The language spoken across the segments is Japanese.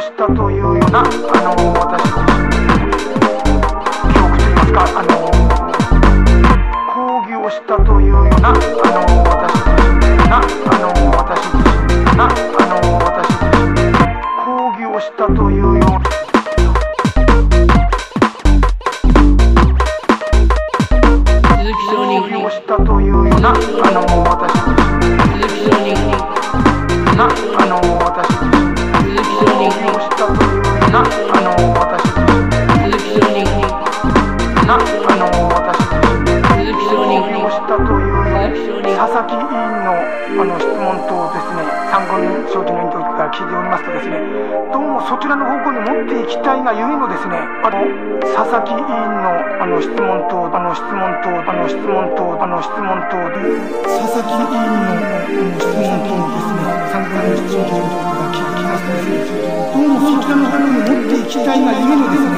したというようなあの。あの私自身で質問したという佐々木委員のあの質問とですね参考人承知の委員長から聞いておりますとですねどうもそちらの方向に持っていきたいがゆえのですねあの佐々木委員のあの質問とあの質問とあの質問とあの質問と佐々木委員の質問とですね参考人承知の委員長から聞きますとですねどうもそちらの方向に持っていきたいがゆえのですね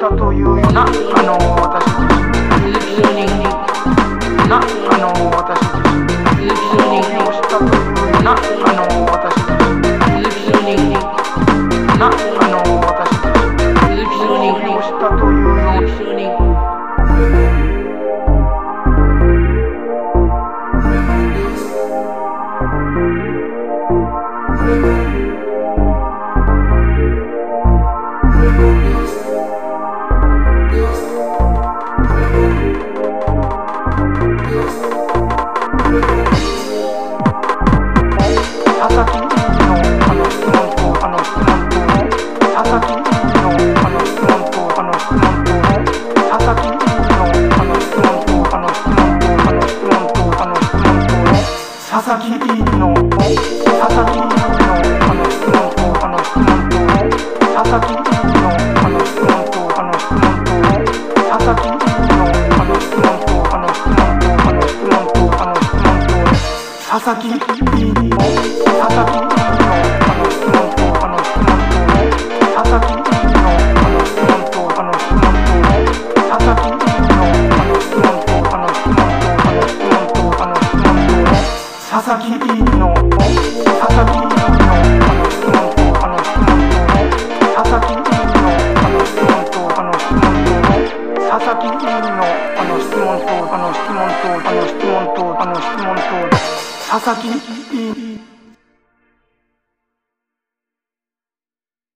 たというようなあの私なあの私自身をしたというあの私あの私した「aquí. あの質問と、あの質問、佐々木。